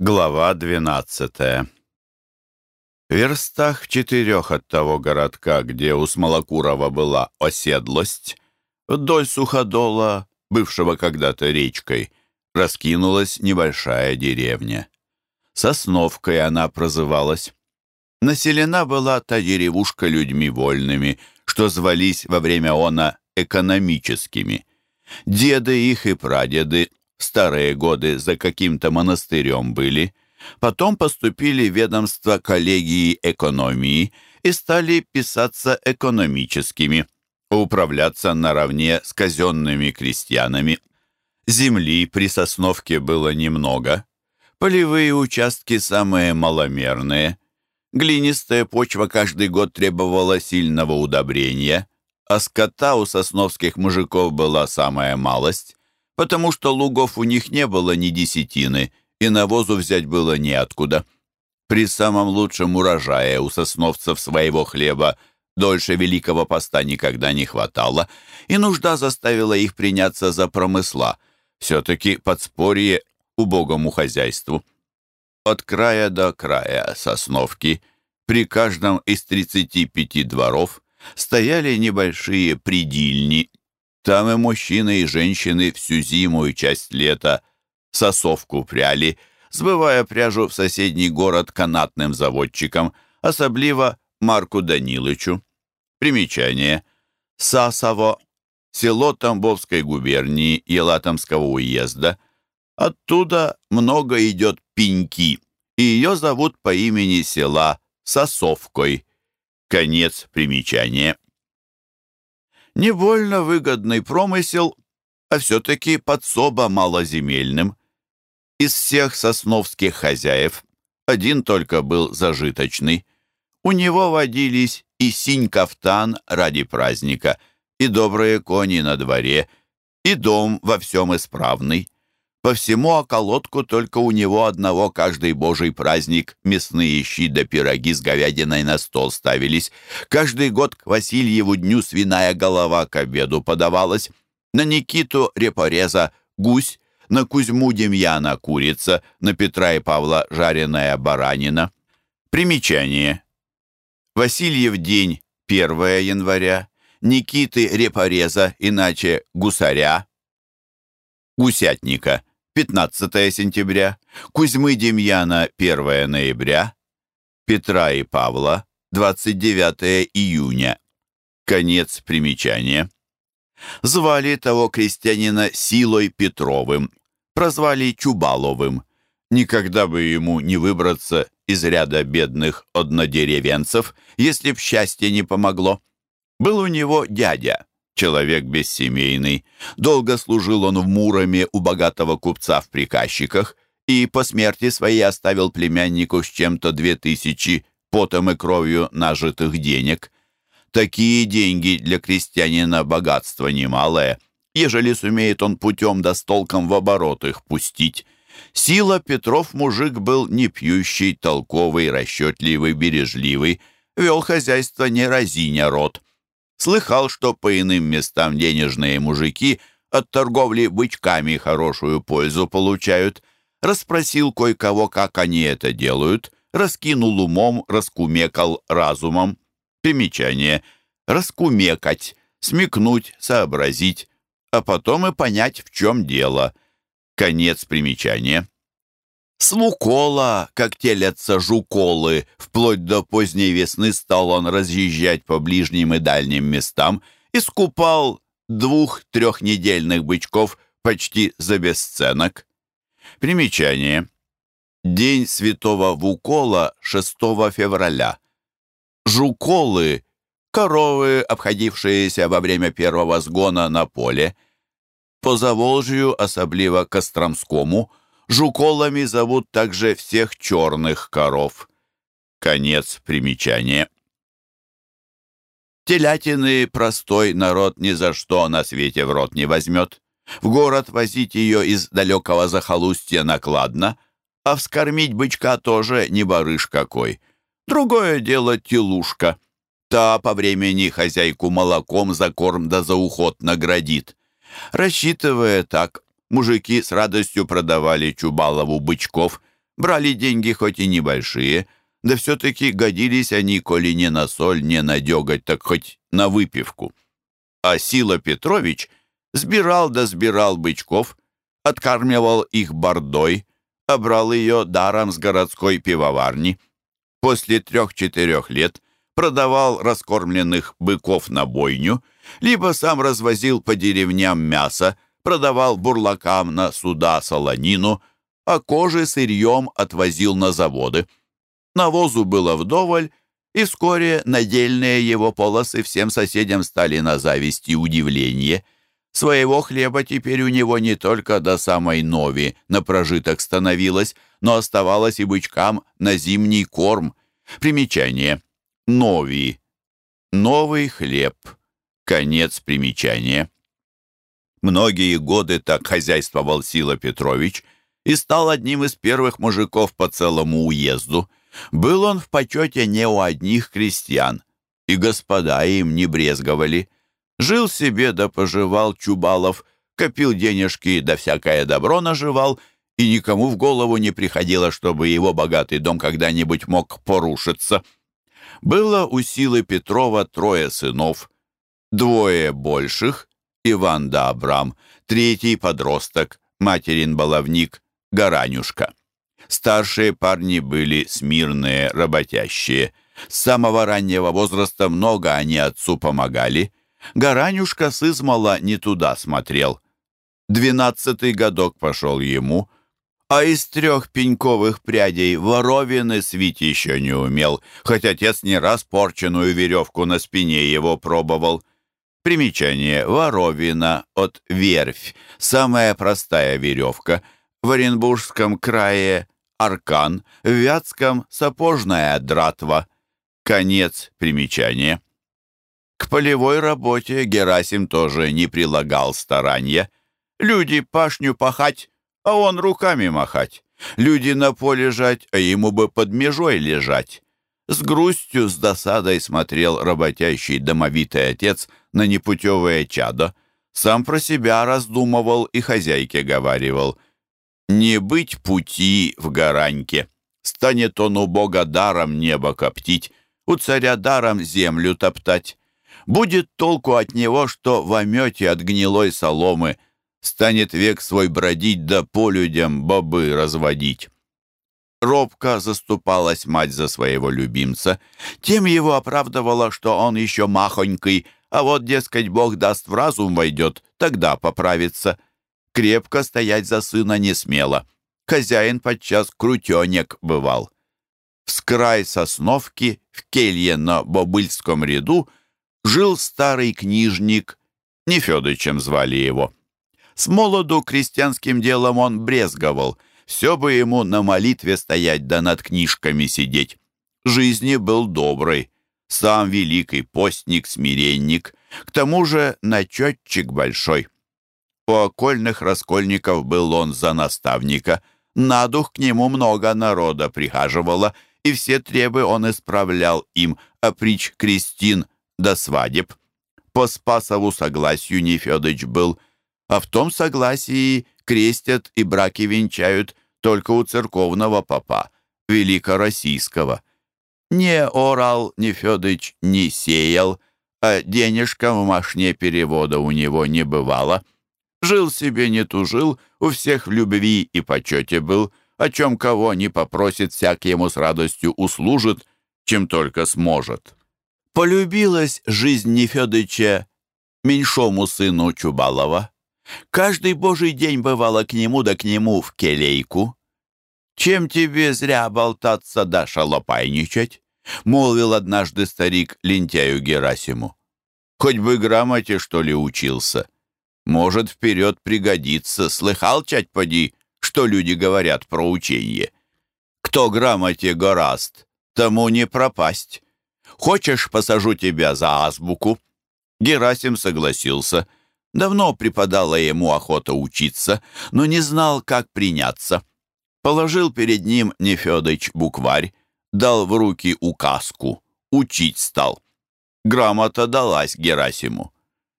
Глава двенадцатая В верстах четырех от того городка, где у Смолокурова была оседлость, вдоль суходола, бывшего когда-то речкой, раскинулась небольшая деревня. Сосновкой она прозывалась. Населена была та деревушка людьми вольными, что звались во время она экономическими. Деды их и прадеды старые годы за каким-то монастырем были, потом поступили в ведомство коллегии экономии и стали писаться экономическими, управляться наравне с казенными крестьянами. Земли при Сосновке было немного, полевые участки самые маломерные, глинистая почва каждый год требовала сильного удобрения, а скота у сосновских мужиков была самая малость, потому что лугов у них не было ни десятины, и навозу взять было неоткуда. При самом лучшем урожае у сосновцев своего хлеба дольше Великого Поста никогда не хватало, и нужда заставила их приняться за промысла, все-таки подспорье убогому хозяйству. От края до края сосновки при каждом из 35 дворов стояли небольшие придильни там и мужчины, и женщины всю зиму и часть лета сосовку пряли, сбывая пряжу в соседний город канатным заводчикам, особливо Марку Данилычу. Примечание. Сасово, село Тамбовской губернии Елатомского уезда. Оттуда много идет пеньки, и ее зовут по имени села Сосовкой. Конец примечания. Не больно выгодный промысел, а все-таки подсоба малоземельным. Из всех сосновских хозяев один только был зажиточный. У него водились и синь-кафтан ради праздника, и добрые кони на дворе, и дом во всем исправный. По всему околотку только у него одного каждый божий праздник мясные щи да пироги с говядиной на стол ставились. Каждый год к Васильеву дню свиная голова к обеду подавалась. На Никиту репореза гусь, на Кузьму Демьяна курица, на Петра и Павла жареная баранина. Примечание. Васильев день 1 января, Никиты репореза, иначе гусаря, гусятника – 15 сентября, Кузьмы Демьяна 1 ноября, Петра и Павла 29 июня. Конец примечания. Звали того крестьянина Силой Петровым, прозвали Чубаловым. Никогда бы ему не выбраться из ряда бедных однодеревенцев, если б счастье не помогло. Был у него дядя, человек бессемейный. Долго служил он в Муроме у богатого купца в приказчиках и по смерти своей оставил племяннику с чем-то две тысячи потом и кровью нажитых денег. Такие деньги для крестьянина богатство немалое, ежели сумеет он путем да с толком в оборот их пустить. Сила Петров мужик был не пьющий, толковый, расчетливый, бережливый, вел хозяйство не разиня рот — Слыхал, что по иным местам денежные мужики от торговли бычками хорошую пользу получают. Расспросил кое-кого, как они это делают. Раскинул умом, раскумекал разумом. Примечание. Раскумекать, смекнуть, сообразить, а потом и понять, в чем дело. Конец примечания. С Мукола, как телятся жуколы, вплоть до поздней весны стал он разъезжать по ближним и дальним местам и скупал двух-трехнедельных бычков почти за бесценок. Примечание. День святого Вукола 6 февраля. Жуколы — коровы, обходившиеся во время первого сгона на поле. По Заволжью, особливо Костромскому, Жуколами зовут также всех черных коров. Конец примечания. Телятины простой народ ни за что на свете в рот не возьмет. В город возить ее из далекого захолустья накладно, а вскормить бычка тоже не барыш какой. Другое дело телушка. Та по времени хозяйку молоком за корм да за уход наградит. Рассчитывая так, Мужики с радостью продавали Чубалову бычков, Брали деньги хоть и небольшие, да все-таки годились они, коли не на соль, не на деготь, так хоть на выпивку. А Сила Петрович сбирал да сбирал бычков, откармливал их бордой, а брал ее даром с городской пивоварни. После трех-четырех лет продавал раскормленных быков на бойню, либо сам развозил по деревням мясо, продавал бурлакам на суда солонину, а кожи сырьем отвозил на заводы. Навозу было вдоволь, и вскоре надельные его полосы всем соседям стали на зависть и удивление. Своего хлеба теперь у него не только до самой нови на прожиток становилось, но оставалось и бычкам на зимний корм. Примечание. Нови. Новый хлеб. Конец примечания. Многие годы так хозяйствовал Сила Петрович и стал одним из первых мужиков по целому уезду. Был он в почете не у одних крестьян, и господа им не брезговали. Жил себе да поживал Чубалов, копил денежки да всякое добро наживал, и никому в голову не приходило, чтобы его богатый дом когда-нибудь мог порушиться. Было у Силы Петрова трое сынов, двое больших, Иван да Абрам, третий подросток, материн баловник, Гаранюшка. Старшие парни были смирные, работящие. С самого раннего возраста много они отцу помогали. Гаранюшка с измала не туда смотрел. Двенадцатый годок пошел ему, а из трех пеньковых прядей воровины свить еще не умел, хоть отец не раз порченую веревку на спине его пробовал. Примечание. Воровина от верфь. Самая простая веревка. В Оренбургском крае аркан, в Вятском сапожная дратва. Конец примечания. К полевой работе Герасим тоже не прилагал старания. Люди пашню пахать, а он руками махать. Люди на поле жать, а ему бы под межой лежать. С грустью, с досадой смотрел работящий домовитый отец на непутевое чадо. Сам про себя раздумывал и хозяйке говаривал — не быть пути в гараньке. Станет он у Бога даром небо коптить, у царя даром землю топтать. Будет толку от него, что в омете от гнилой соломы станет век свой бродить да по людям бобы разводить. Робко заступалась мать за своего любимца. Тем его оправдывала, что он еще махонький, а вот, дескать, Бог даст в разум войдет, тогда поправится крепко стоять за сына не смело. Хозяин подчас крутенек бывал. В скрай сосновки, в келье на Бобыльском ряду, жил старый книжник, не Федычем звали его. С молоду крестьянским делом он брезговал, все бы ему на молитве стоять да над книжками сидеть. Жизни был добрый, сам великий постник, смиренник, к тому же начетчик большой. У окольных раскольников был он за наставника. На дух к нему много народа прихаживало, и все требы он исправлял им, а притч крестин до свадеб. По Спасову согласию Нефедыч был, а в том согласии крестят и браки венчают только у церковного папа, великороссийского. Не орал Нефедыч, не сеял, а денежка в машне перевода у него не бывало — Жил себе, не тужил, у всех в любви и почете был, о чем кого не попросит, всяк ему с радостью услужит, чем только сможет. Полюбилась жизнь Нефедыча меньшому сыну Чубалова. Каждый божий день бывало к нему да к нему в келейку. «Чем тебе зря болтаться да шалопайничать?» — молвил однажды старик лентяю Герасиму. «Хоть бы грамоте, что ли, учился». Может, вперед пригодится. Слыхал, чать поди, что люди говорят про учение? Кто грамоте гораст, тому не пропасть. Хочешь, посажу тебя за азбуку?» Герасим согласился. Давно преподала ему охота учиться, но не знал, как приняться. Положил перед ним Нефедыч букварь, дал в руки указку, учить стал. Грамота далась Герасиму.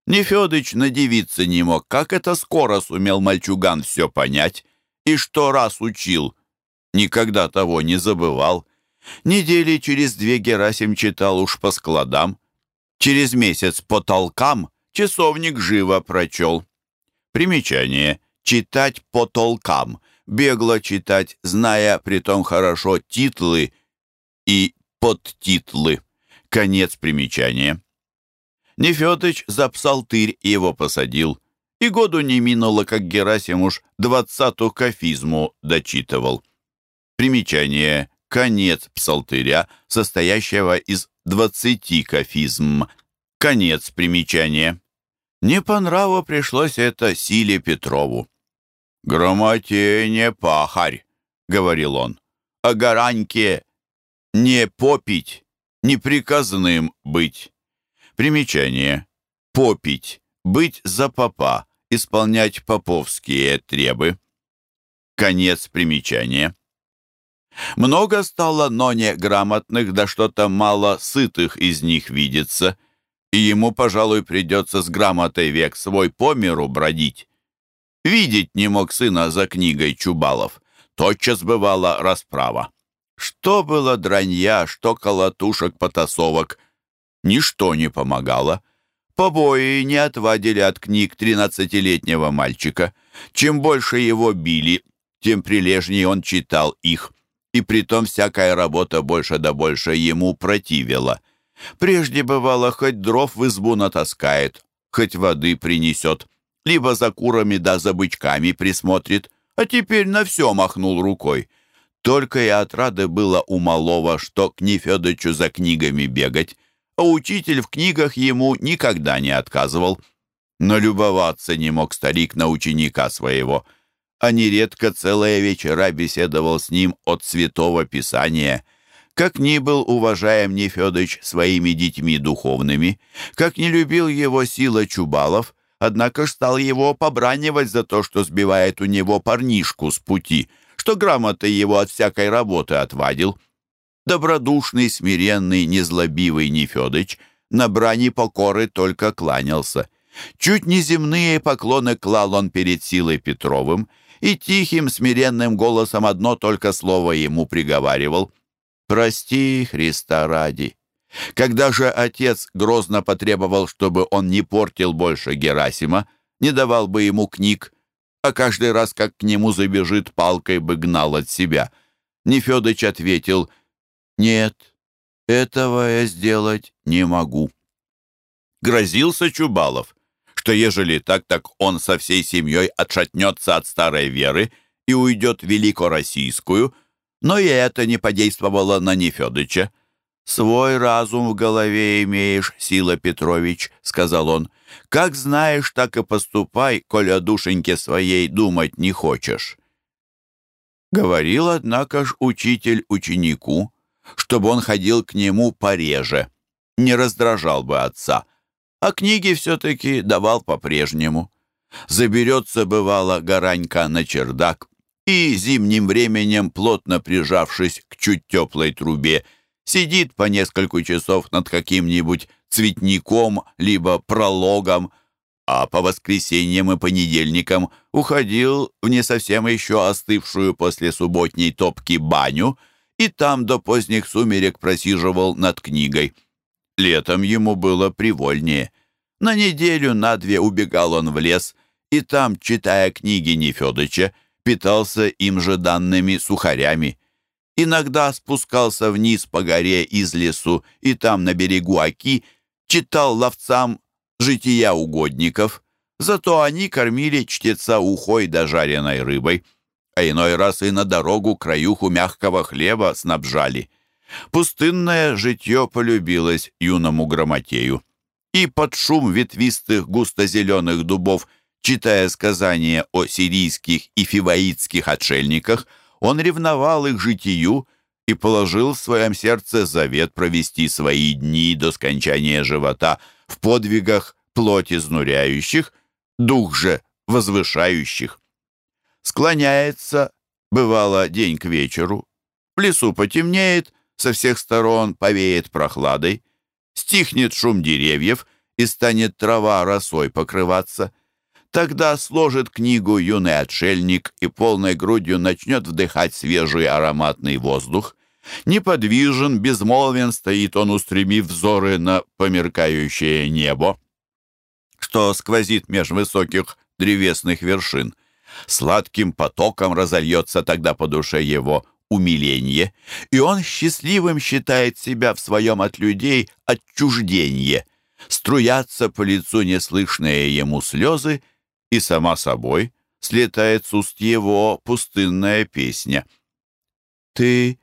Нефедыч надевиться не мог, как это скоро сумел мальчуган все понять, и что раз учил, никогда того не забывал. Недели через две Герасим читал уж по складам. Через месяц по толкам часовник живо прочел. Примечание. Читать по толкам. Бегло читать, зная притом хорошо титлы и подтитлы. Конец примечания. Нефедыч за псалтырь его посадил. И году не минуло, как Герасим уж двадцатую кафизму дочитывал. Примечание. Конец псалтыря, состоящего из двадцати кафизм. Конец примечания. Не по нраву пришлось это Силе Петрову. «Громоте пахарь», — говорил он, — «а гараньке не попить, неприказным быть». Примечание. Попить, быть за попа, исполнять поповские требы. Конец примечания. Много стало, но не грамотных, да что-то мало сытых из них видится, и ему, пожалуй, придется с грамотой век свой по миру бродить. Видеть не мог сына за книгой Чубалов. Тотчас бывала расправа. Что было дранья, что колотушек, потасовок. Ничто не помогало. Побои не отвадили от книг тринадцатилетнего мальчика. Чем больше его били, тем прилежнее он читал их и притом всякая работа больше да больше ему противила. Прежде бывало, хоть дров в избу натаскает, хоть воды принесет, либо за курами да за бычками присмотрит, а теперь на все махнул рукой. Только и отрады было у малого, что к Нефедычу за книгами бегать, а учитель в книгах ему никогда не отказывал. Но любоваться не мог старик на ученика своего — а нередко целые вечера беседовал с ним от Святого Писания. Как ни был уважаем Нефедыч своими детьми духовными, как не любил его сила Чубалов, однако ж стал его побранивать за то, что сбивает у него парнишку с пути, что грамотой его от всякой работы отвадил. Добродушный, смиренный, незлобивый Нефедыч на брани покоры только кланялся. Чуть неземные поклоны клал он перед силой Петровым, и тихим, смиренным голосом одно только слово ему приговаривал «Прости, Христа ради». Когда же отец грозно потребовал, чтобы он не портил больше Герасима, не давал бы ему книг, а каждый раз, как к нему забежит, палкой бы гнал от себя, Нефедыч ответил «Нет, этого я сделать не могу». Грозился Чубалов что ежели так, так он со всей семьей отшатнется от старой веры и уйдет великороссийскую, но и это не подействовало на Нефедыча. «Свой разум в голове имеешь, Сила Петрович», — сказал он. «Как знаешь, так и поступай, коль о душеньке своей думать не хочешь». Говорил, однако ж, учитель ученику, чтобы он ходил к нему пореже, не раздражал бы отца а книги все-таки давал по-прежнему. Заберется, бывало, горанька на чердак, и зимним временем, плотно прижавшись к чуть теплой трубе, сидит по несколько часов над каким-нибудь цветником либо прологом, а по воскресеньям и понедельникам уходил в не совсем еще остывшую после субботней топки баню и там до поздних сумерек просиживал над книгой. Летом ему было привольнее. На неделю, на две убегал он в лес, и там, читая книги Нефедыча, питался им же данными сухарями. Иногда спускался вниз по горе из лесу, и там, на берегу Оки, читал ловцам жития угодников. Зато они кормили чтеца ухой да жареной рыбой, а иной раз и на дорогу краюху мягкого хлеба снабжали. Пустынное житье полюбилось юному грамотею. И под шум ветвистых густо-зеленых дубов, читая сказания о сирийских и фиваитских отшельниках, он ревновал их житию и положил в своем сердце завет провести свои дни до скончания живота в подвигах плоти изнуряющих, дух же возвышающих. Склоняется, бывало, день к вечеру, в лесу потемнеет, со всех сторон повеет прохладой, стихнет шум деревьев и станет трава росой покрываться. Тогда сложит книгу юный отшельник и полной грудью начнет вдыхать свежий ароматный воздух. Неподвижен, безмолвен стоит он, устремив взоры на померкающее небо, что сквозит меж высоких древесных вершин. Сладким потоком разольется тогда по душе его умиление, и он счастливым считает себя в своем от людей отчужденье. Струятся по лицу неслышные ему слезы, и сама собой слетает с уст его пустынная песня. «Ты,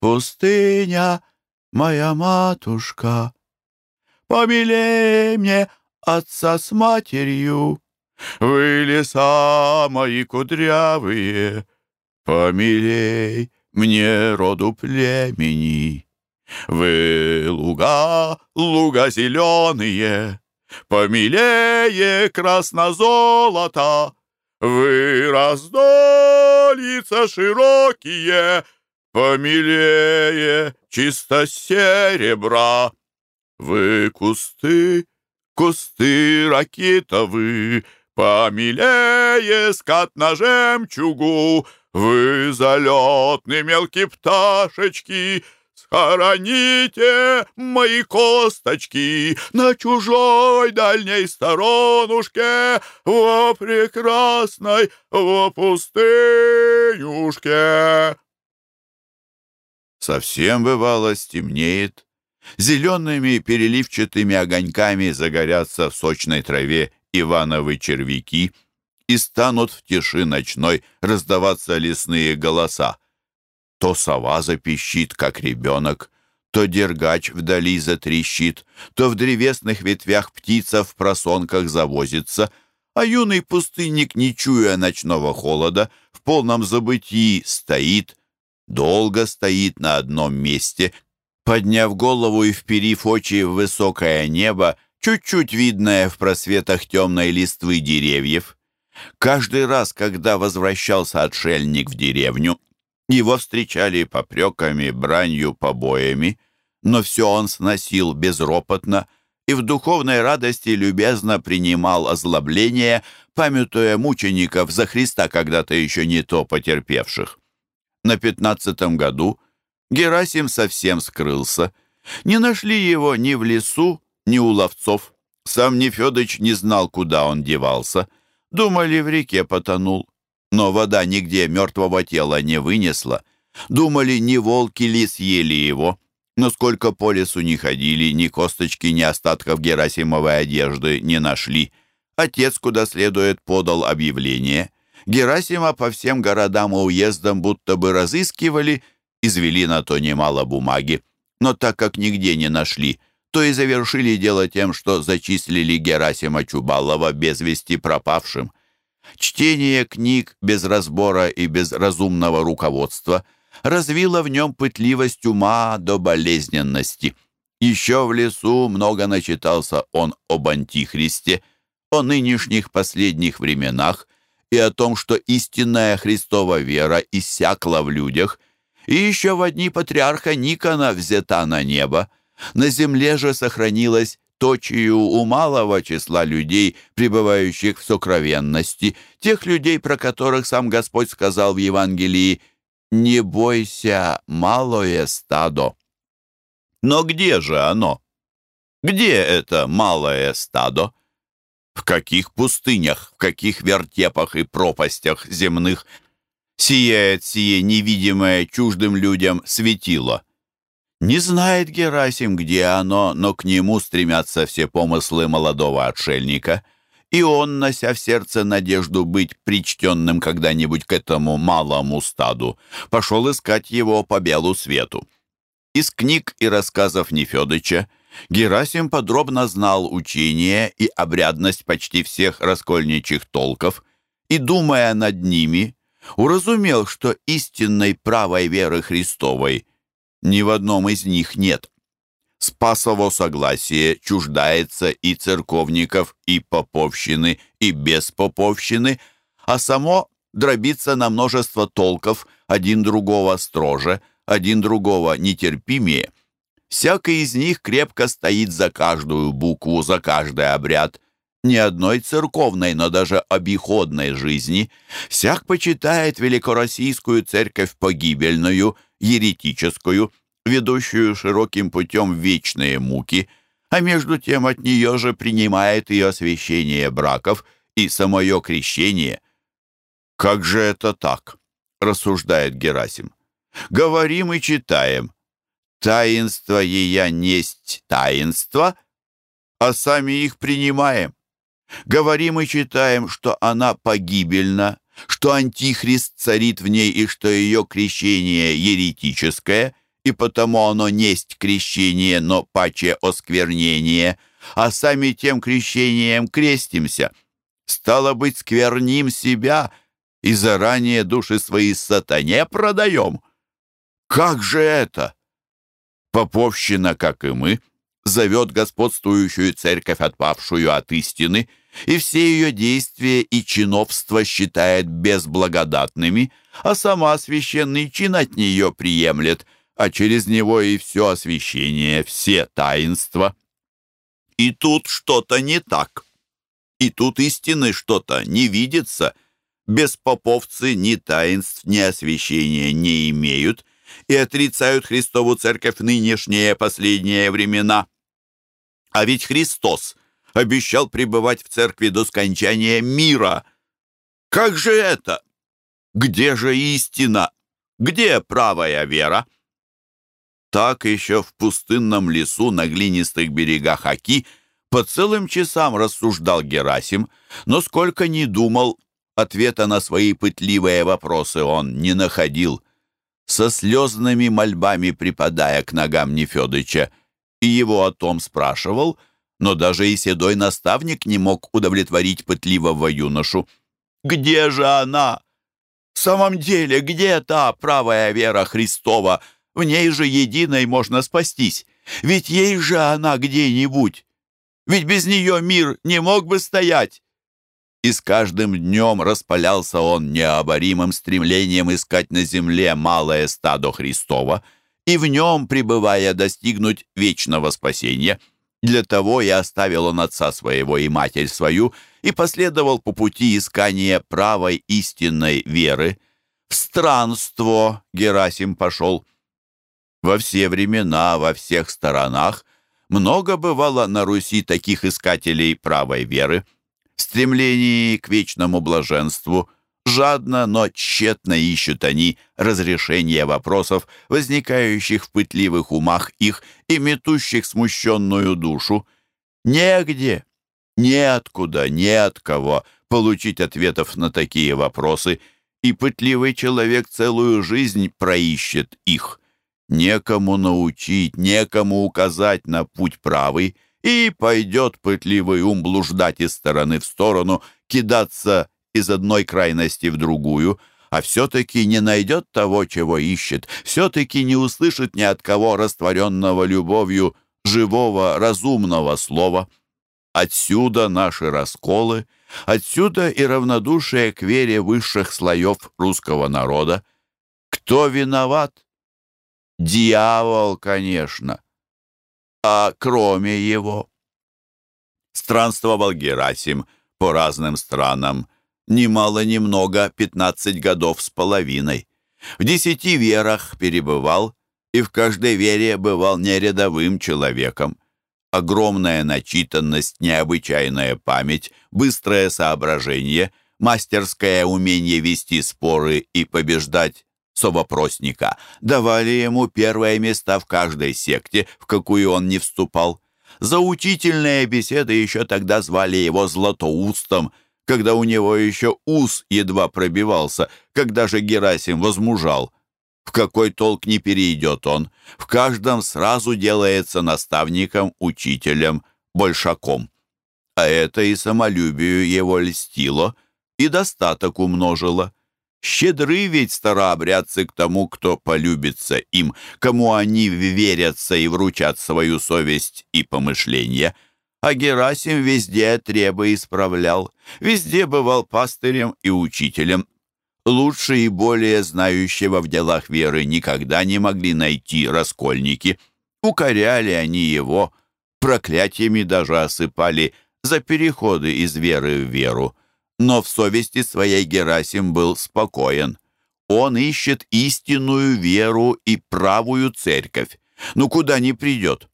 пустыня, моя матушка, помилей мне отца с матерью, вы леса мои кудрявые, помилей мне роду племени. Вы луга, луга зеленые, Помилее красно-золото, Вы раздолица широкие, Помилее чисто серебра. Вы кусты, кусты ракитовы, Помилее скат на жемчугу, Вы залетные мелкие пташечки, Схороните мои косточки на чужой дальней сторонушке, во прекрасной, во пустынюшке. Совсем бывало стемнеет, зелеными переливчатыми огоньками загорятся в сочной траве ивановы червяки и станут в тиши ночной раздаваться лесные голоса. То сова запищит, как ребенок, то дергач вдали затрещит, то в древесных ветвях птица в просонках завозится, а юный пустынник, не чуя ночного холода, в полном забытии стоит, долго стоит на одном месте, подняв голову и вперив очи в высокое небо, чуть-чуть видное в просветах темной листвы деревьев. Каждый раз, когда возвращался отшельник в деревню, его встречали попреками, бранью, побоями, но все он сносил безропотно и в духовной радости любезно принимал озлобление, памятуя мучеников за Христа когда-то еще не то потерпевших. На пятнадцатом году Герасим совсем скрылся. Не нашли его ни в лесу, ни у ловцов. Сам Нефедыч не знал, куда он девался. Думали, в реке потонул но вода нигде мертвого тела не вынесла. Думали, ни волки ли съели его. Но сколько по лесу не ходили, ни косточки, ни остатков Герасимовой одежды не нашли. Отец, куда следует, подал объявление. Герасима по всем городам и уездам будто бы разыскивали, извели на то немало бумаги. Но так как нигде не нашли, то и завершили дело тем, что зачислили Герасима Чубалова без вести пропавшим. Чтение книг без разбора и без разумного руководства развило в нем пытливость ума до болезненности. Еще в лесу много начитался он об Антихристе, о нынешних последних временах и о том, что истинная Христова вера иссякла в людях, и еще в одни патриарха Никона взята на небо. На земле же сохранилась точию у малого числа людей, пребывающих в сокровенности, тех людей, про которых сам Господь сказал в Евангелии «Не бойся, малое стадо». Но где же оно? Где это малое стадо? В каких пустынях, в каких вертепах и пропастях земных сияет сие невидимое чуждым людям светило? Не знает Герасим, где оно, но к нему стремятся все помыслы молодого отшельника, и он, нося в сердце надежду быть причтенным когда-нибудь к этому малому стаду, пошел искать его по белу свету. Из книг и рассказов Нефедыча Герасим подробно знал учение и обрядность почти всех раскольничьих толков, и, думая над ними, уразумел, что истинной правой веры Христовой – ни в одном из них нет. Спасово согласие чуждается и церковников, и поповщины, и беспоповщины, а само дробится на множество толков, один другого строже, один другого нетерпимее. Всякий из них крепко стоит за каждую букву, за каждый обряд. ни одной церковной, но даже обиходной жизни, всяк почитает великороссийскую церковь погибельную, еретическую, ведущую широким путем вечные муки, а между тем от нее же принимает и освящение браков, и самое крещение. «Как же это так?» — рассуждает Герасим. «Говорим и читаем. Таинство ея несть таинство, а сами их принимаем. Говорим и читаем, что она погибельна, что Антихрист царит в ней и что ее крещение еретическое, и потому оно несть крещение, но паче осквернение, а сами тем крещением крестимся. Стало быть, скверним себя и заранее души свои сатане продаем. Как же это? Поповщина, как и мы, зовет господствующую церковь, отпавшую от истины, и все ее действия и чиновства считает безблагодатными, а сама священный чин от нее приемлет, а через него и все освящение, все таинства. И тут что-то не так. И тут истины что-то не видится. Беспоповцы ни таинств, ни освящения не имеют и отрицают Христову церковь нынешние последние времена. А ведь Христос обещал пребывать в церкви до скончания мира. Как же это? Где же истина? Где правая вера? Так еще в пустынном лесу на глинистых берегах Аки по целым часам рассуждал Герасим, но сколько ни думал, ответа на свои пытливые вопросы он не находил. Со слезными мольбами припадая к ногам Нефедыча, и его о том спрашивал, но даже и седой наставник не мог удовлетворить пытливого юношу. «Где же она? В самом деле, где та правая вера Христова? В ней же единой можно спастись. Ведь ей же она где-нибудь. Ведь без нее мир не мог бы стоять». И с каждым днем распалялся он необоримым стремлением искать на земле малое стадо Христова и в нем, пребывая, достигнуть вечного спасения – для того и оставил он отца своего и матерь свою и последовал по пути искания правой истинной веры. В странство Герасим пошел. Во все времена, во всех сторонах много бывало на Руси таких искателей правой веры. В стремлении к вечному блаженству Жадно, но тщетно ищут они разрешения вопросов, возникающих в пытливых умах их и метущих смущенную душу. Негде, неоткуда, не от кого получить ответов на такие вопросы, и пытливый человек целую жизнь проищет их. Некому научить, некому указать на путь правый, и пойдет пытливый ум блуждать из стороны в сторону, кидаться из одной крайности в другую, а все-таки не найдет того, чего ищет, все-таки не услышит ни от кого растворенного любовью живого, разумного слова. Отсюда наши расколы, отсюда и равнодушие к вере высших слоев русского народа. Кто виноват? Дьявол, конечно. А кроме его? Странствовал Герасим по разным странам, немало немного пятнадцать годов с половиной. В десяти верах перебывал, и в каждой вере бывал не рядовым человеком. Огромная начитанность, необычайная память, быстрое соображение, мастерское умение вести споры и побеждать совопросника давали ему первые места в каждой секте, в какую он не вступал. За учительные беседы еще тогда звали его Златоустом – когда у него еще ус едва пробивался, когда же Герасим возмужал. В какой толк не перейдет он, в каждом сразу делается наставником, учителем, большаком. А это и самолюбию его льстило, и достаток умножило. Щедры ведь старообрядцы к тому, кто полюбится им, кому они верятся и вручат свою совесть и помышления — а Герасим везде требы исправлял, везде бывал пастырем и учителем. Лучше и более знающего в делах веры никогда не могли найти раскольники. Укоряли они его, проклятиями даже осыпали за переходы из веры в веру, но в совести своей Герасим был спокоен. Он ищет истинную веру и правую церковь. Ну куда не придет?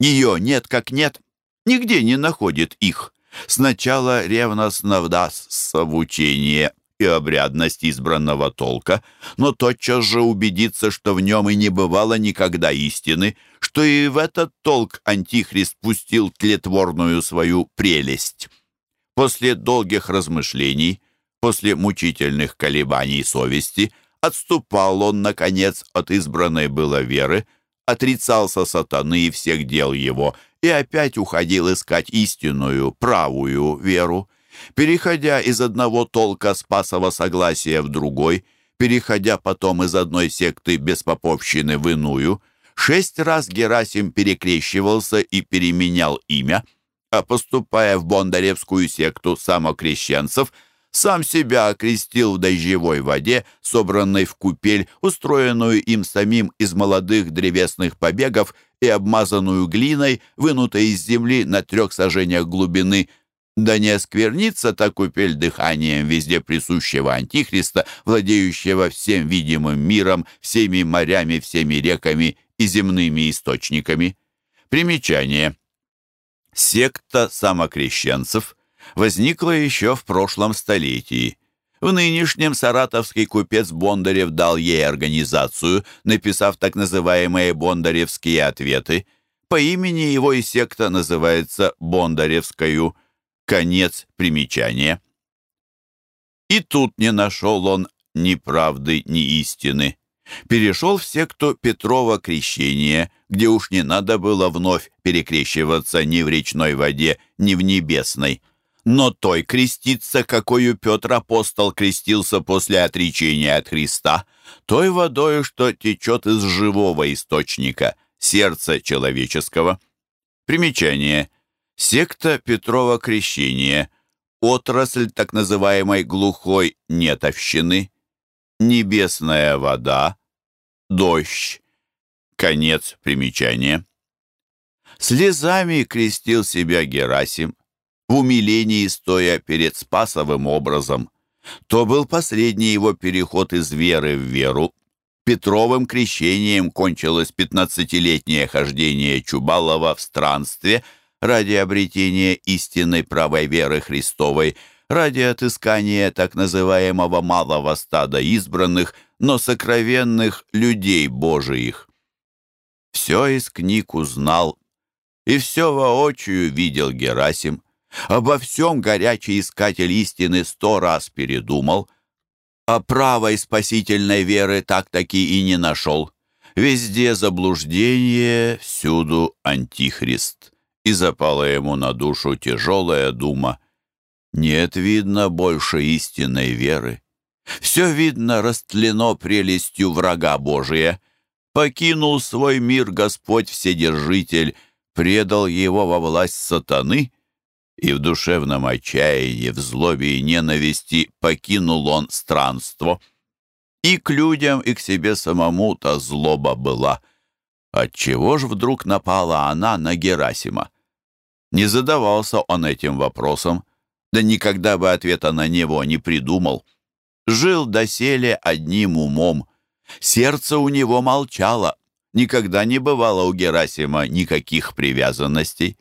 Ее нет как нет, нигде не находит их. Сначала ревностно вдастся в учение и обрядность избранного толка, но тотчас же убедиться, что в нем и не бывало никогда истины, что и в этот толк Антихрист пустил тлетворную свою прелесть. После долгих размышлений, после мучительных колебаний совести, отступал он, наконец, от избранной было веры, отрицался сатаны и всех дел его, и опять уходил искать истинную, правую веру переходя из одного толка спасового согласия в другой, переходя потом из одной секты беспоповщины в иную, шесть раз Герасим перекрещивался и переменял имя, а поступая в Бондаревскую секту самокрещенцев, сам себя окрестил в дождевой воде, собранной в купель, устроенную им самим из молодых древесных побегов и обмазанную глиной, вынутой из земли на трех сажениях глубины, да не осквернится та купель дыханием везде присущего Антихриста, владеющего всем видимым миром, всеми морями, всеми реками и земными источниками. Примечание. Секта самокрещенцев возникла еще в прошлом столетии. В нынешнем саратовский купец Бондарев дал ей организацию, написав так называемые «бондаревские ответы». По имени его и секта называется «Бондаревскою». Конец примечания. И тут не нашел он ни правды, ни истины. Перешел в секту Петрова крещения, где уж не надо было вновь перекрещиваться ни в речной воде, ни в небесной. Но той креститься, какую Петр апостол крестился после отречения от Христа, той водой, что течет из живого источника, сердца человеческого. Примечание – Секта Петрова крещения, отрасль так называемой глухой нетовщины, небесная вода, дождь, конец примечания. Слезами крестил себя Герасим, в умилении стоя перед Спасовым образом. То был последний его переход из веры в веру. Петровым крещением кончилось пятнадцатилетнее хождение Чубалова в странстве – ради обретения истинной правой веры Христовой, ради отыскания так называемого малого стада избранных, но сокровенных людей Божиих. Все из книг узнал, и все воочию видел Герасим. Обо всем горячий искатель истины сто раз передумал, а правой спасительной веры так-таки и не нашел. Везде заблуждение, всюду антихрист и запала ему на душу тяжелая дума. Нет, видно, больше истинной веры. Все, видно, растлено прелестью врага Божия. Покинул свой мир Господь Вседержитель, предал его во власть сатаны, и в душевном отчаянии, в злобе и ненависти покинул он странство. И к людям, и к себе самому та злоба была. Отчего ж вдруг напала она на Герасима? Не задавался он этим вопросом, да никогда бы ответа на него не придумал. Жил доселе одним умом. Сердце у него молчало. Никогда не бывало у Герасима никаких привязанностей.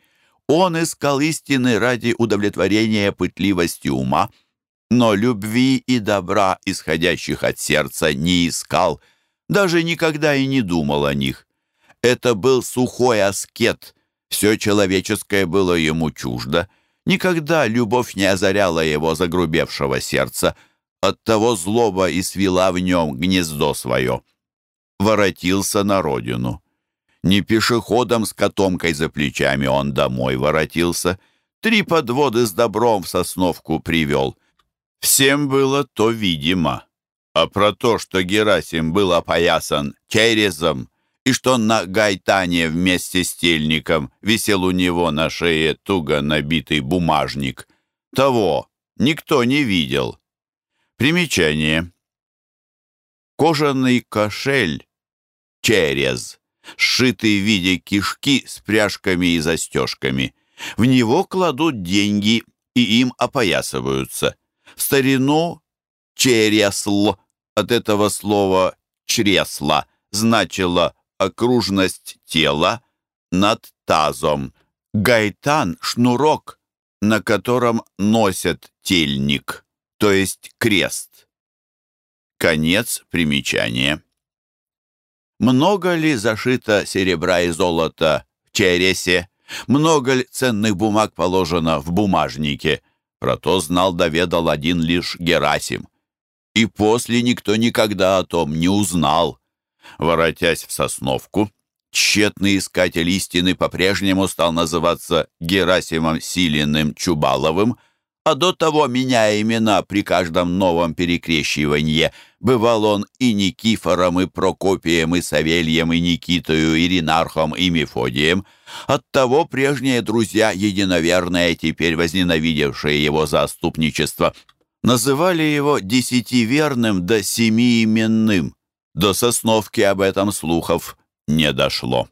Он искал истины ради удовлетворения пытливости ума, но любви и добра, исходящих от сердца, не искал, даже никогда и не думал о них. Это был сухой аскет, все человеческое было ему чуждо. Никогда любовь не озаряла его загрубевшего сердца. Оттого злоба и свела в нем гнездо свое. Воротился на родину. Не пешеходом с котомкой за плечами он домой воротился. Три подводы с добром в Сосновку привел. Всем было то видимо. А про то, что Герасим был опоясан черезом, и что на гайтане вместе с тельником висел у него на шее туго набитый бумажник. Того никто не видел. Примечание. Кожаный кошель, через, сшитый в виде кишки с пряжками и застежками. В него кладут деньги и им опоясываются. В старину чересл от этого слова чресло значило окружность тела над тазом. Гайтан — шнурок, на котором носят тельник, то есть крест. Конец примечания. Много ли зашито серебра и золота в чересе? Много ли ценных бумаг положено в бумажнике? Про то знал доведал один лишь Герасим. И после никто никогда о том не узнал. Воротясь в Сосновку, тщетный искатель истины по-прежнему стал называться Герасимом Силиным Чубаловым, а до того, меняя имена при каждом новом перекрещивании, бывал он и Никифором, и Прокопием, и Савельем, и Никитою, и Ринархом, и Мефодием. Оттого прежние друзья, единоверные, теперь возненавидевшие его заступничество, называли его десятиверным да семиименным. До Сосновки об этом слухов не дошло.